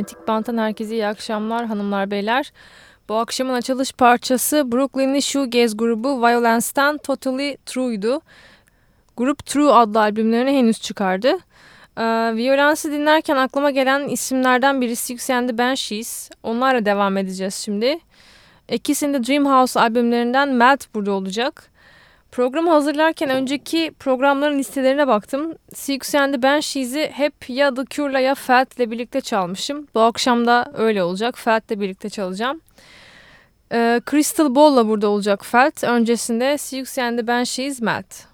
Manyetik Bant'tan herkese iyi akşamlar hanımlar beyler. Bu akşamın açılış parçası Brooklyn'li shoegaze grubu Violence'den Totally True'ydu. Grup True adlı albümlerini henüz çıkardı. Ee, Violence'ı dinlerken aklıma gelen isimlerden birisi The Banshees. Onlarla devam edeceğiz şimdi. İkisinde Dreamhouse albümlerinden Melt burada olacak. Programı hazırlarken önceki programların listelerine baktım. Six and the Banshees'i hep ya The Cure'la ya Felt'le birlikte çalmışım. Bu akşam da öyle olacak. Felt'le birlikte çalacağım. Ee, Crystal Ball'la burada olacak Felt. Öncesinde Six and the Banshees Melt.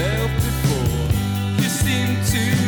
myself before. You seem to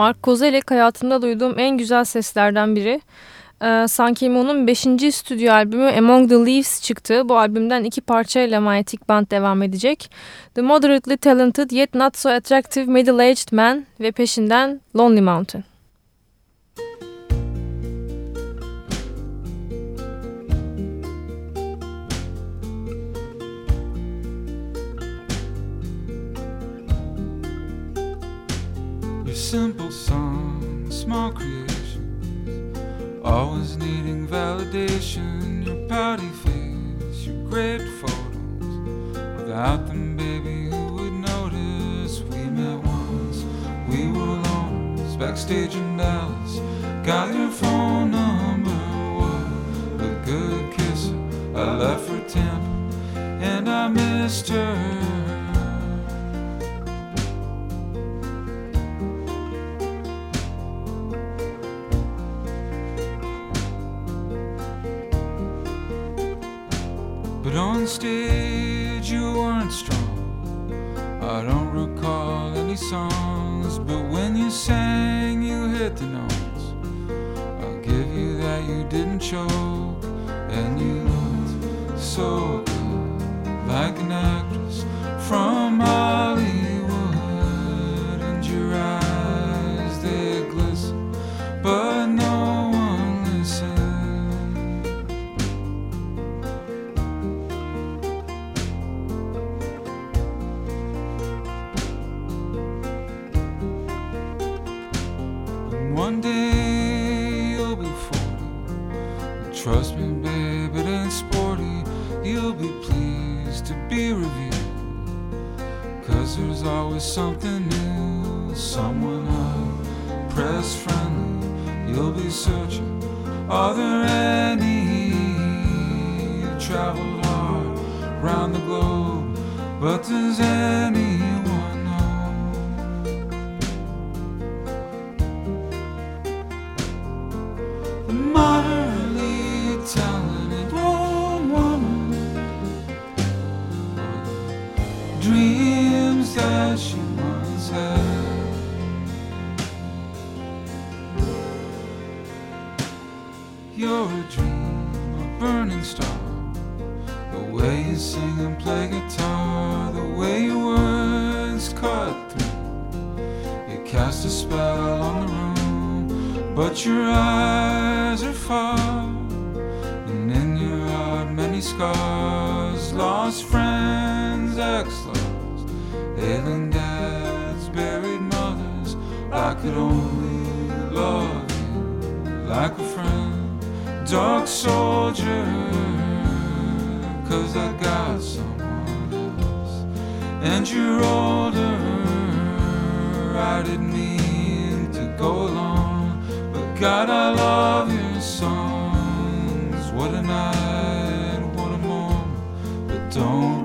Mark Kozelek hayatımda duyduğum en güzel seslerden biri. Ee, Sankimo'nun 5. stüdyo albümü Among the Leaves çıktı. Bu albümden iki parçayla Mightic Band devam edecek. The Moderately Talented Yet Not So Attractive Middle-Aged Man ve peşinden Lonely Mountain. simple songs, small creations. Always needing validation. Your pouty face, your great photos. Without them, baby, who would notice? We met once, we were alone. Backstage in Dallas, got your phone number. What a good kisser. I left for Tampa, and I missed her. But on stage you weren't strong. I don't recall any songs, but when you sang, you hit the notes. I'll give you that you didn't choke, and you looked so. drunk soldier, cause I got someone else. And you're older, I didn't mean to go along, but God, I love your songs. What a night, what a moment, but don't.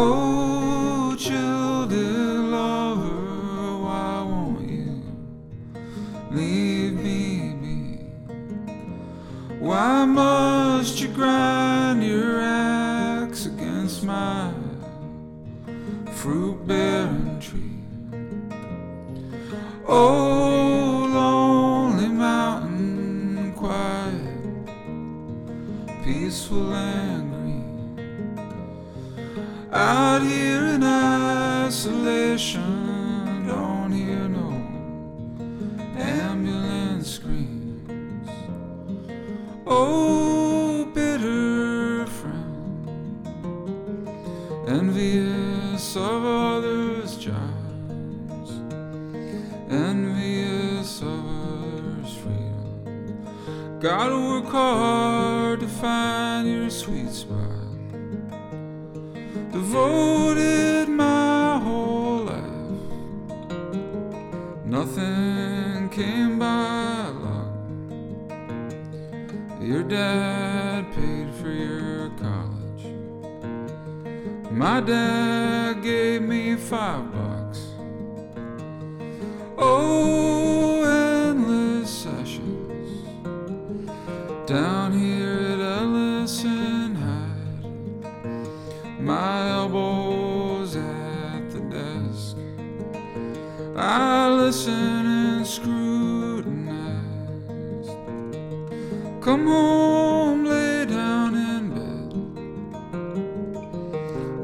Oh. Come home, lay down in bed.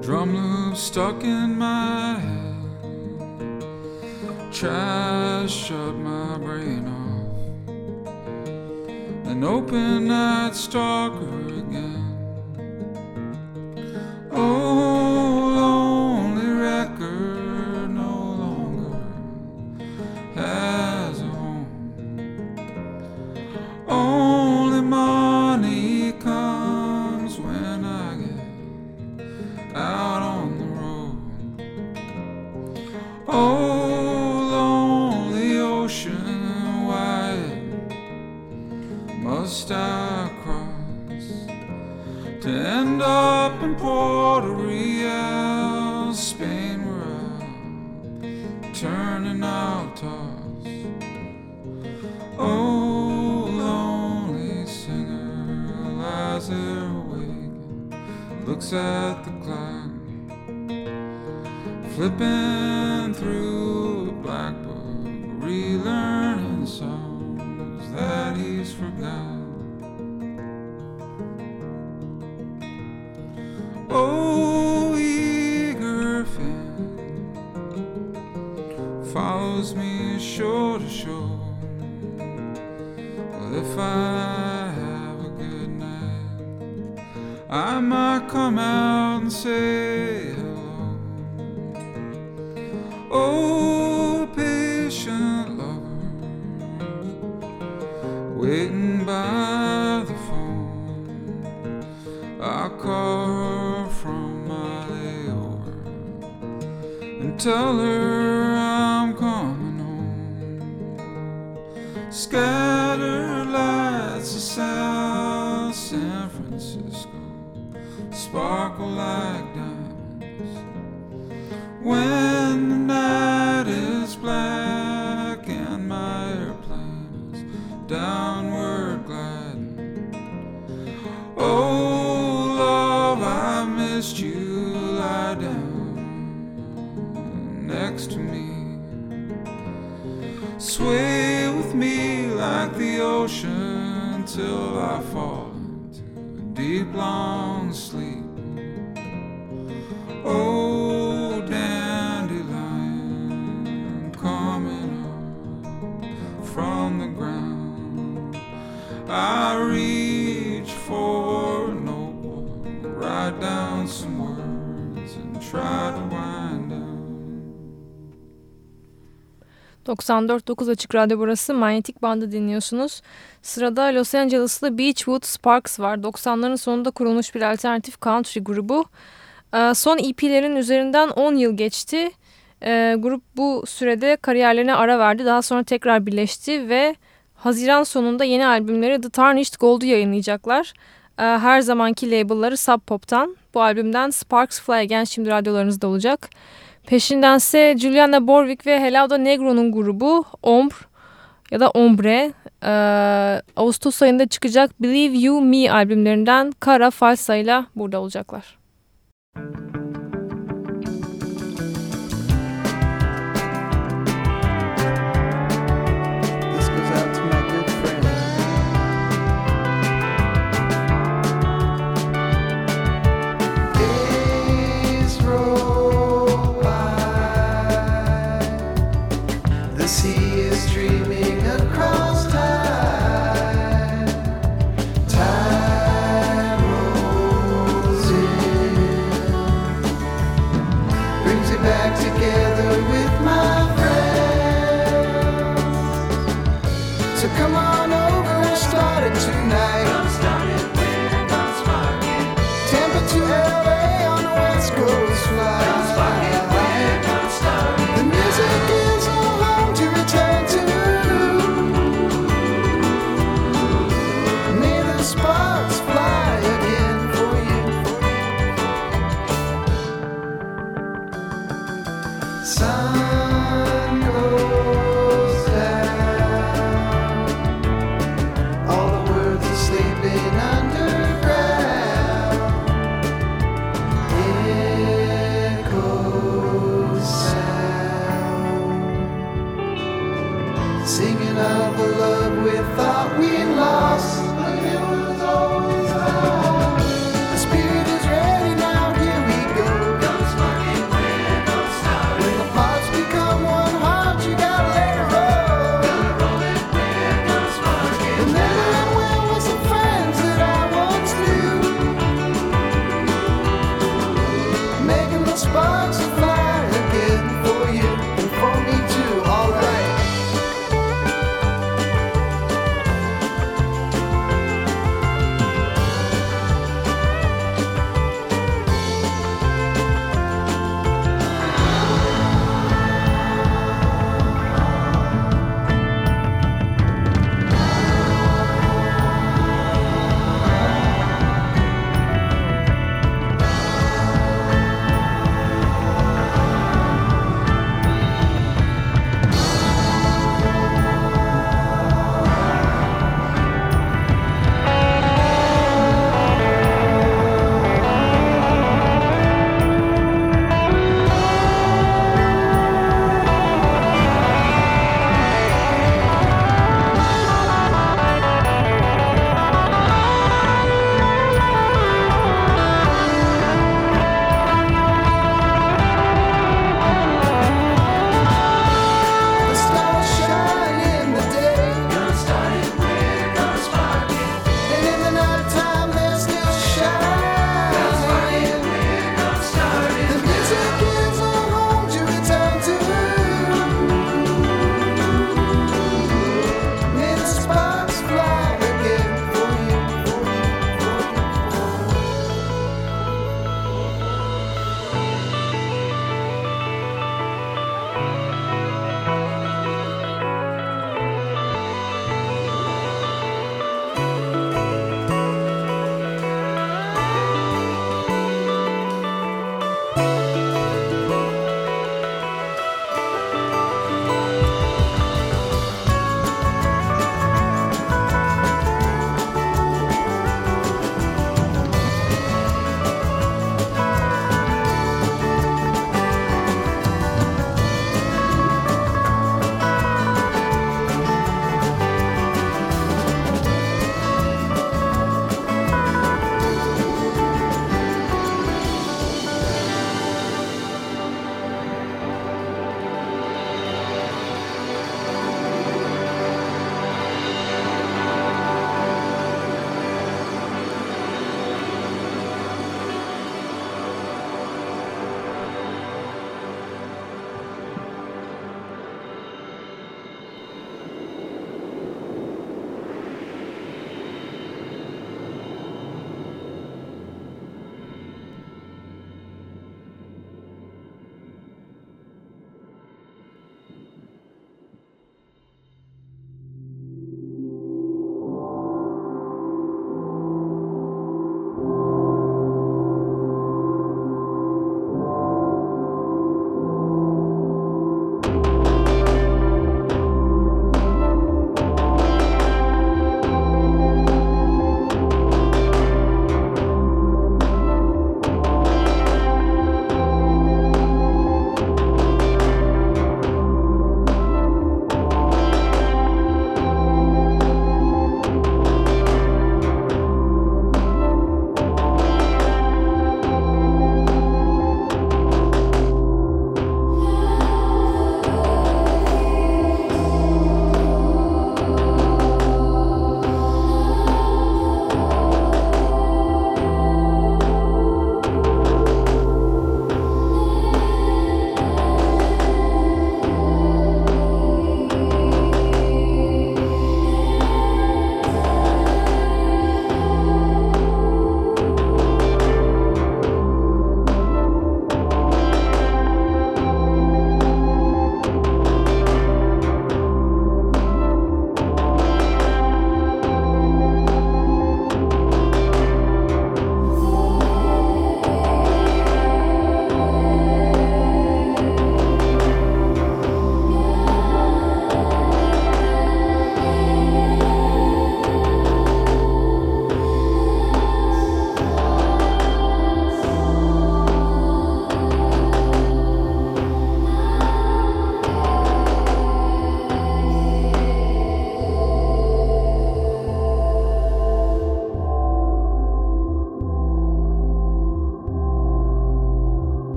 Drum loop stuck in my head. Try to shut my brain off. An open night stalker. Waiting by the phone. I call her from my layover and tell her 94.9 Açık Radyo burası. Manyetik Band'ı dinliyorsunuz. Sırada Los Angeles'lı Beachwood Sparks var. 90'ların sonunda kurulmuş bir alternatif country grubu. Ee, Son EP'lerin üzerinden 10 yıl geçti. Ee, Grup bu sürede kariyerlerine ara verdi. Daha sonra tekrar birleşti ve Haziran sonunda yeni albümleri The Tarnished Gold'u yayınlayacaklar. Ee, Her zamanki labelları Sub Pop'tan. Bu albümden Sparks Fly Again şimdi radyolarınızda olacak. Peşindense Juliana Borwick ve Helauda Negro'nun grubu Ombre ya da Ombre e, Ağustos ayında çıkacak Believe You Me albümlerinden Kara Falsa ile burada olacaklar. This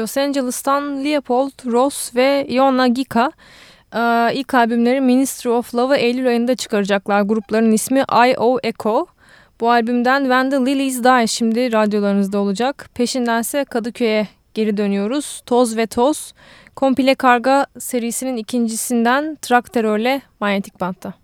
Los Angeles'tan Leopold, Ross ve Iona Gika ee, ilk albümleri Ministry of Love'ı Eylül ayında çıkaracaklar. Grupların ismi I.O. Echo. Bu albümden When the Lilies Die şimdi radyolarınızda olacak. Peşindense Kadıköy'e geri dönüyoruz. Toz ve Toz. Kompile Karga serisinin ikincisinden Traktör'le Manyetik Bant'ta.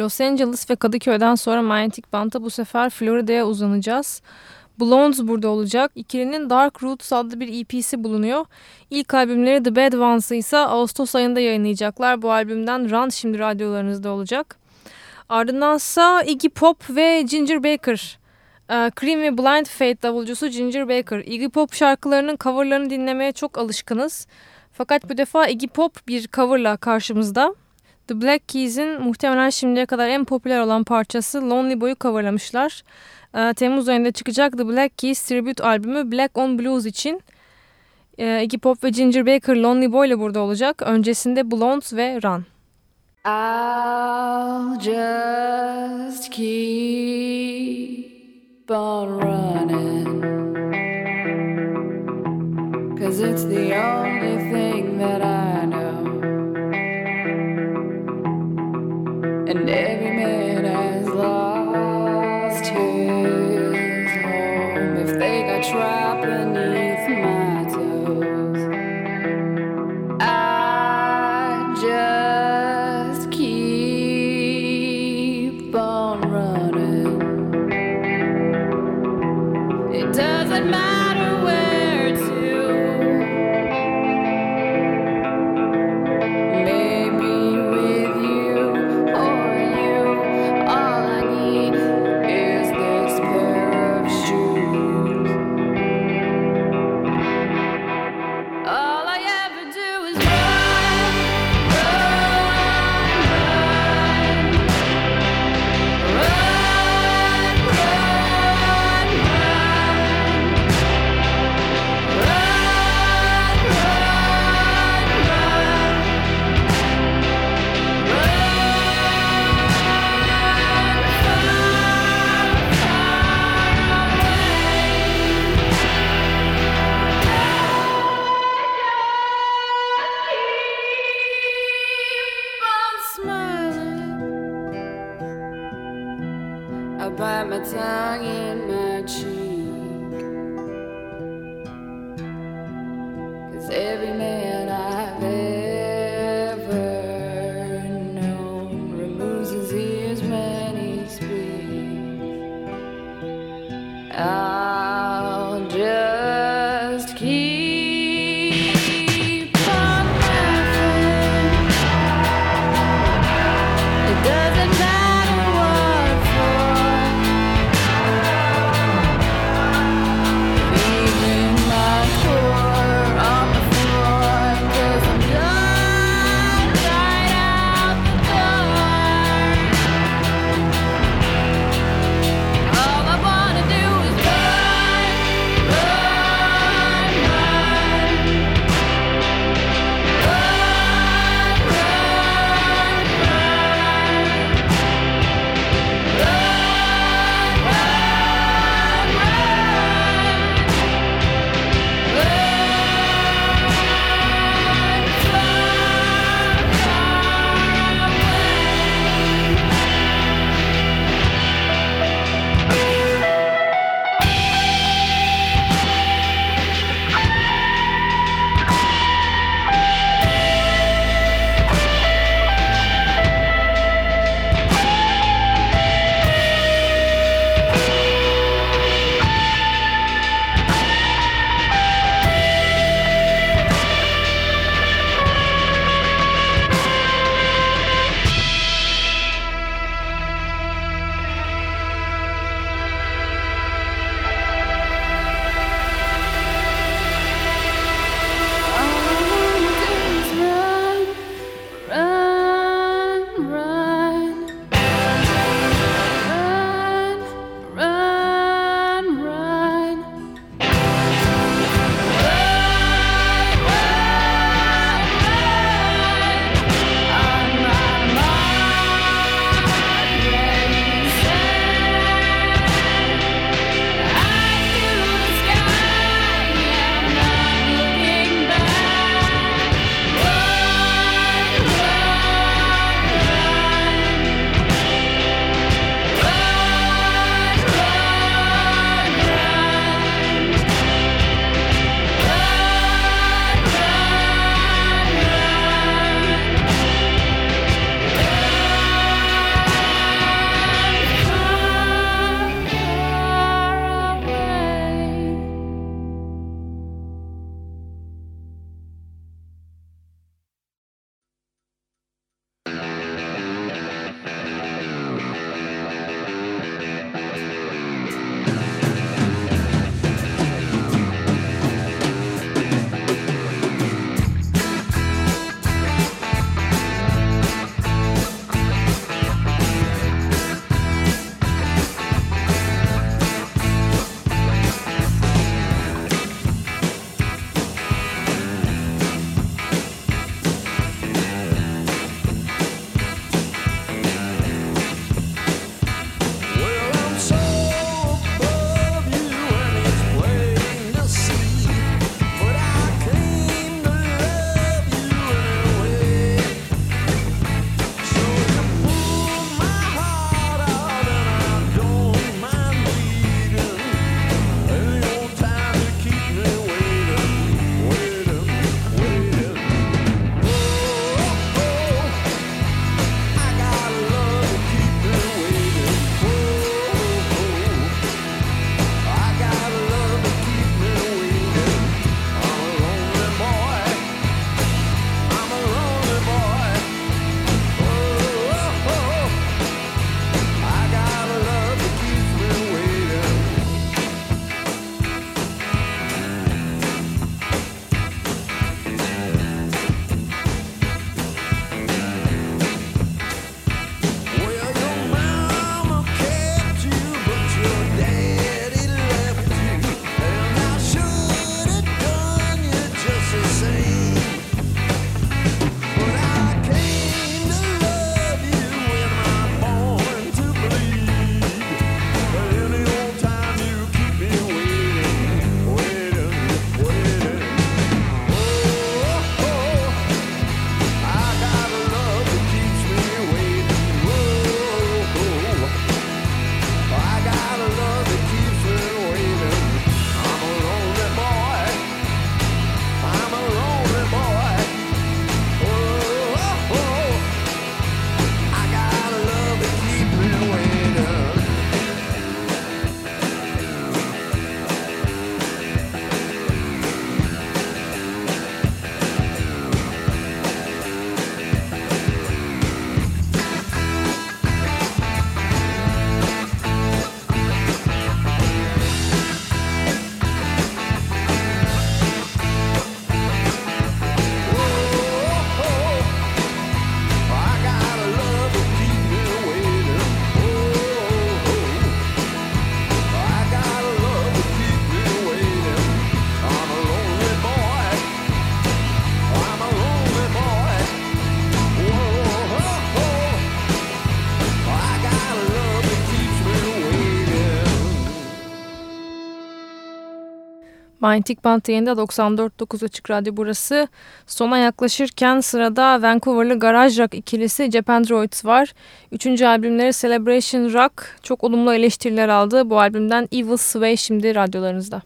Los Angeles ve Kadıköy'den sonra manyetik banta bu sefer Florida'ya uzanacağız. Blondes burada olacak. İkilinin Dark Roots adlı bir EP'si bulunuyor. İlk albümleri The Bad Ones'ı ise Ağustos ayında yayınlayacaklar. Bu albümden Run şimdi radyolarınızda olacak. Ardındansa Iggy Pop ve Ginger Baker. Ee, Cream ve Blind Fate davulcusu Ginger Baker. Iggy Pop şarkılarının coverlarını dinlemeye çok alışkınız. Fakat bu defa Iggy Pop bir coverla karşımızda. The Black Keys'in muhtemelen şimdiye kadar en popüler olan parçası Lonely Boy'u coverlamışlar. Ee, Temmuz ayında çıkacak The Black Keys tribute albümü Black on Blues için e, Iggy Pop ve Ginger Baker Lonely Boy ile burada olacak. Öncesinde Blondes ve Run. I'll just keep on running. Cause it's the only thing that I And every man has lost his home. If they got trapped beneath bite my tongue in my cheek. Manyetik Band yayında 94.9 Açık Radyo burası. Sona yaklaşırken sırada Vancouver'lı garaj rock ikilisi Japandroids var. Üçüncü albümleri Celebration Rock çok olumlu eleştiriler aldı. Bu albümden Evil Sway şimdi radyolarınızda.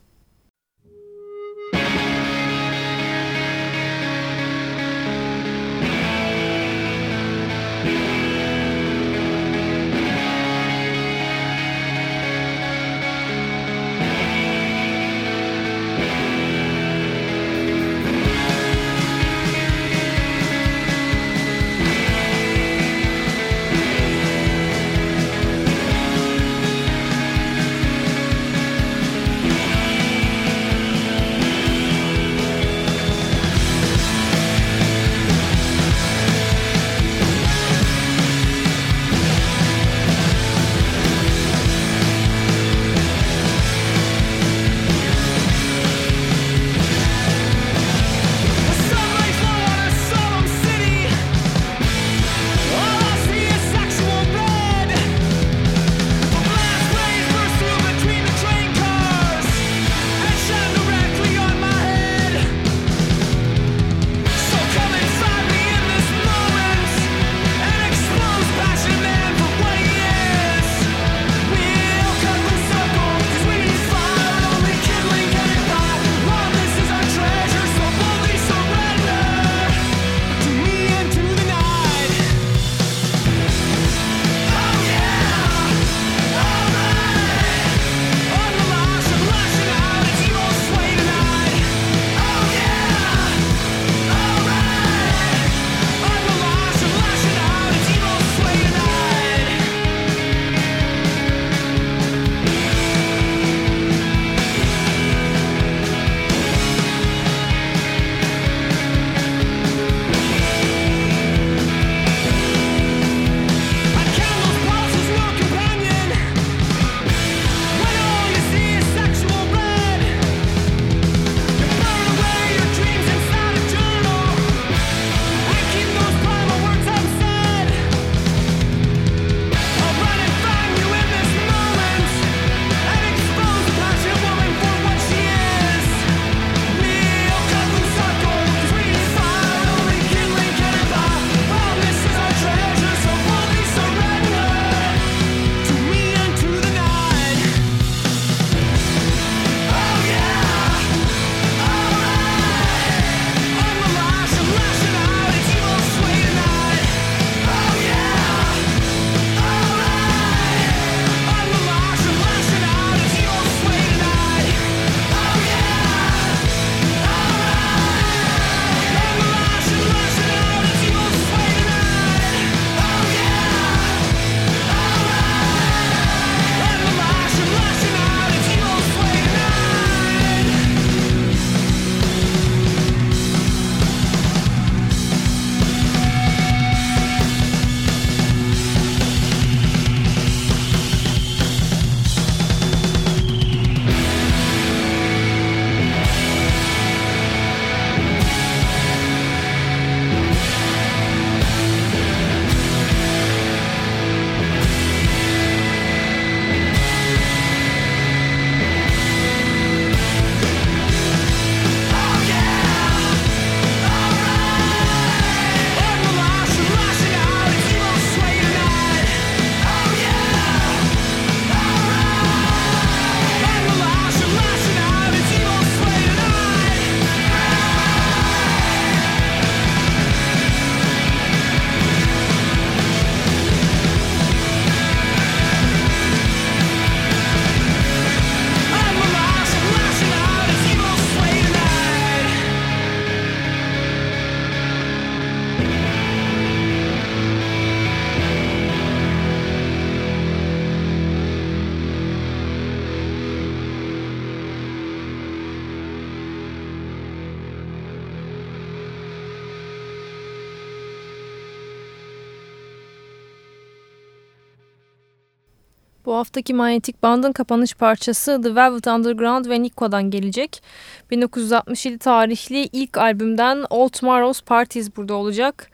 Haftaki Manyetik Band'ın kapanış parçası The Velvet Underground ve Nico'dan gelecek. 1967 tarihli ilk albümden All Tomorrow's Parties burada olacak.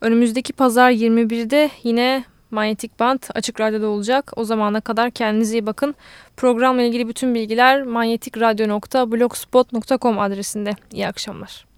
Önümüzdeki pazar 21'de yine Manyetik Band Açık Radyo'da olacak. O zamana kadar kendinize iyi bakın. Programla ilgili bütün bilgiler manyetikradyo.blogspot.com adresinde. İyi akşamlar.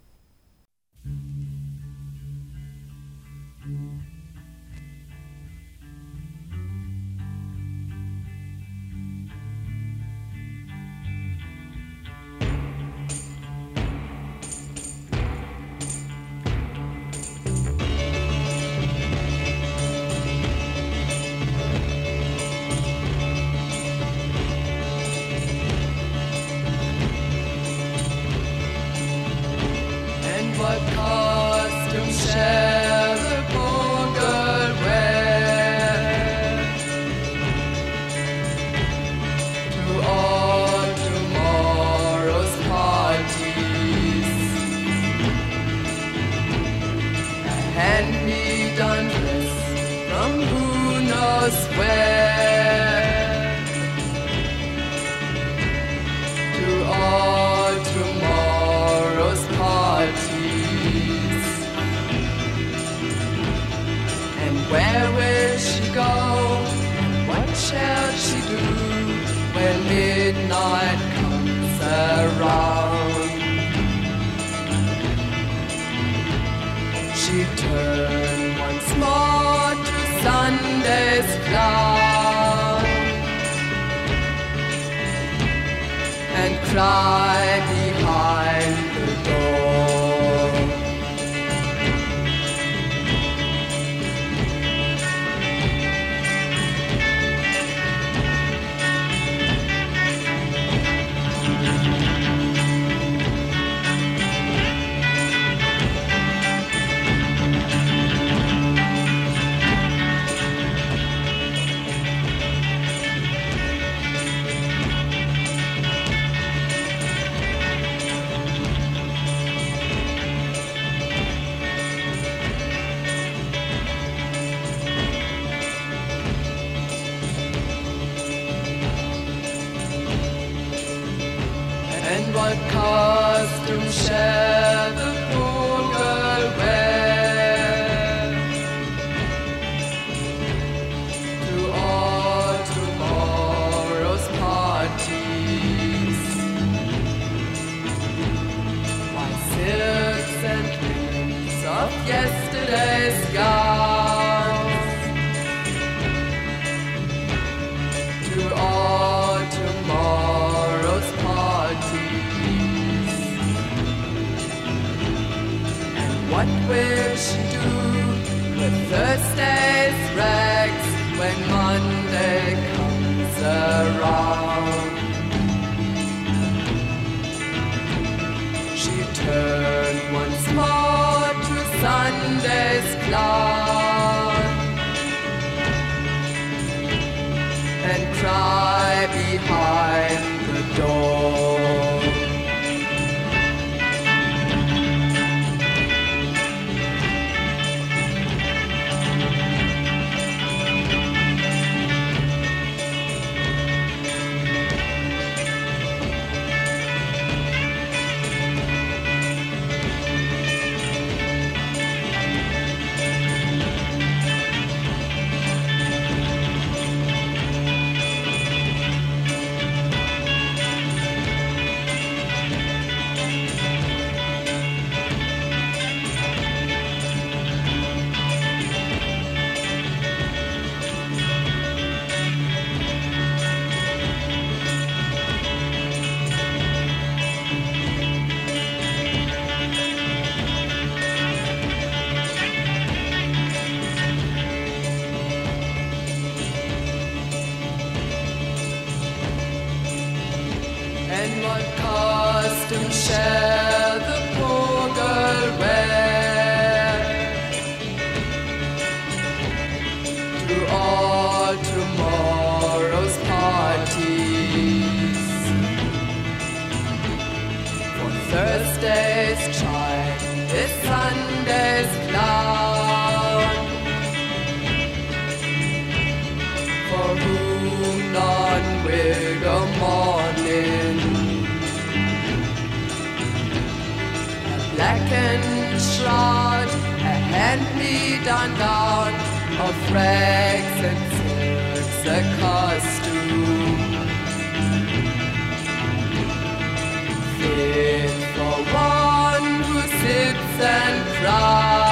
And And A blackened shroud, a hand-me-down gown of rags and silks a costume fit for one who sits and cries